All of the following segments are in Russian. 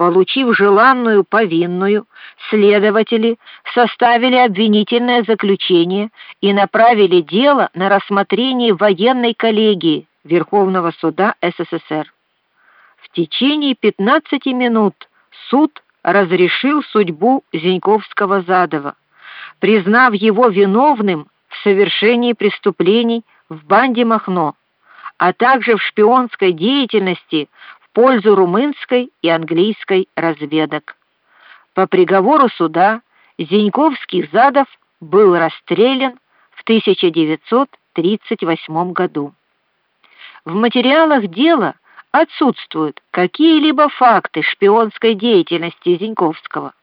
Получив желанную повинную, следователи составили обвинительное заключение и направили дело на рассмотрение военной коллегии Верховного суда СССР. В течение 15 минут суд разрешил судьбу Зеньковского-Задова, признав его виновным в совершении преступлений в банде Махно, а также в шпионской деятельности пользу румынской и английской разведок. По приговору суда Зеньковский Задов был расстрелян в 1938 году. В материалах дела отсутствуют какие-либо факты шпионской деятельности Зеньковского.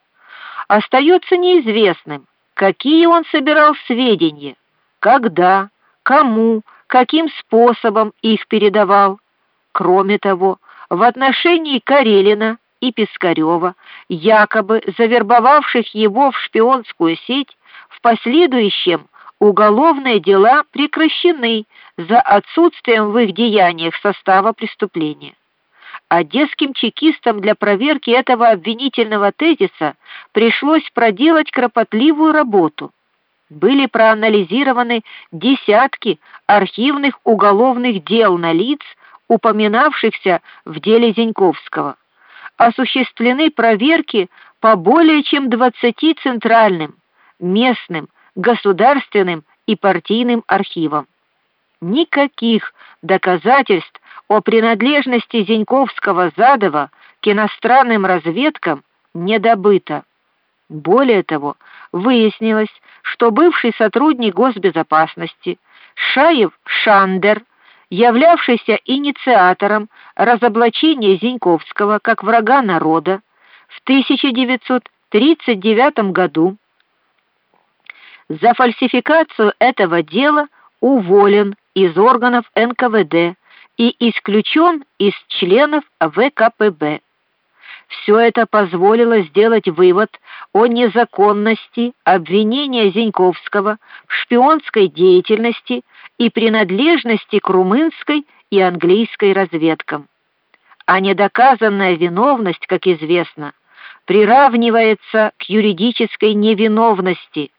Остается неизвестным, какие он собирал сведения, когда, кому, каким способом их передавал. Кроме того, в отношении Карелина и Пискарёва, якобы завербовавших его в шпионскую сеть, в последующем уголовные дела прекращены за отсутствием в их деяниях состава преступления. Одесским чекистам для проверки этого обвинительного тезиса пришлось проделать кропотливую работу. Были проанализированы десятки архивных уголовных дел на лиц, упоминавшихся в деле Зеньковского. Осуществлены проверки по более чем 20 центральным, местным, государственным и партийным архивам. Никаких доказательств о принадлежности Зеньковского-Задова к иностранным разведкам не добыто. Более того, выяснилось, что бывший сотрудник госбезопасности Шаев Шандер являвшийся инициатором разоблачения Зеньковского как врага народа, в 1939 году за фальсификацию этого дела уволен из органов НКВД и исключен из членов ВКПБ. Все это позволило сделать вывод о незаконности обвинения Зеньковского в шпионской деятельности и принадлежности к румынской и английской разведкам. А недоказанная виновность, как известно, приравнивается к юридической невиновности,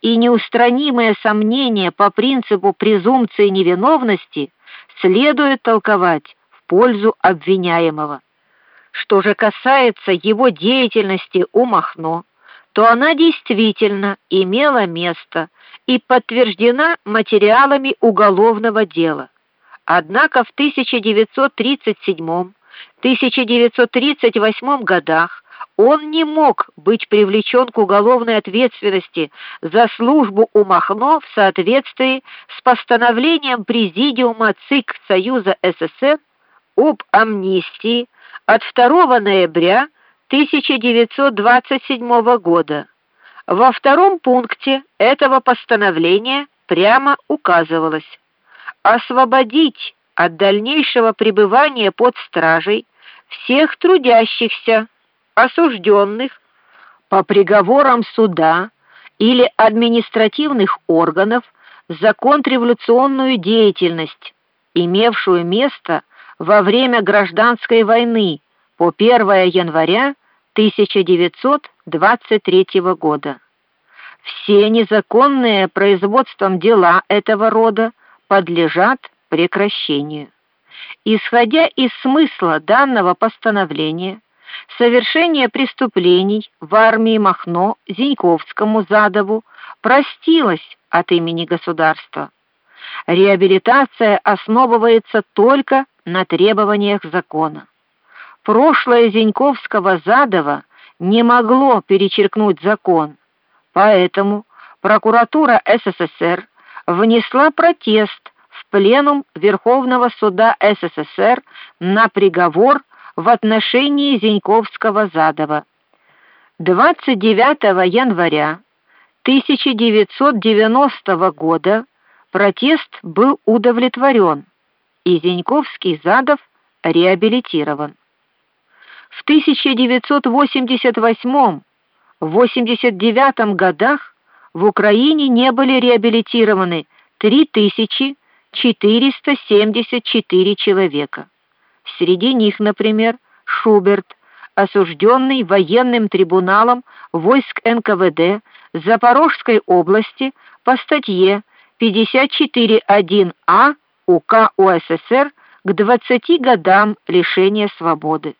и неустранимые сомнения по принципу презумпции невиновности следует толковать в пользу обвиняемого. Что же касается его деятельности у Махно, то она действительно имела место и подтверждена материалами уголовного дела. Однако в 1937-1938 годах он не мог быть привлечен к уголовной ответственности за службу у Махно в соответствии с постановлением Президиума ЦИК Союза СССР об амнистии от 2 ноября 1927 года. Во втором пункте этого постановления прямо указывалось: освободить от дальнейшего пребывания под стражей всех трудящихся, осужденных по приговорам суда или административных органов за контрреволюционную деятельность, имевшую место во время гражданской войны по 1 января 1923 года. Все незаконные производством дела этого рода подлежат прекращению. Исходя из смысла данного постановления, совершение преступлений в армии Махно Зиньковскому Задову простилось от имени государства. Реабилитация основывается только на требованиях закона. Прошлое Зеньковского Задова не могло перечеркнуть закон. Поэтому прокуратура СССР внесла протест в пленум Верховного суда СССР на приговор в отношении Зеньковского Задова. 29 января 1990 года протест был удовлетворен, и Зеньковский Задов реабилитирован. В 1988-89 годах в Украине не были реабилитированы 3474 человека. Среди них, например, Шуберт, осужденный военным трибуналом войск НКВД Запорожской области по статье 54.1А УК УССР к 20 годам лишения свободы.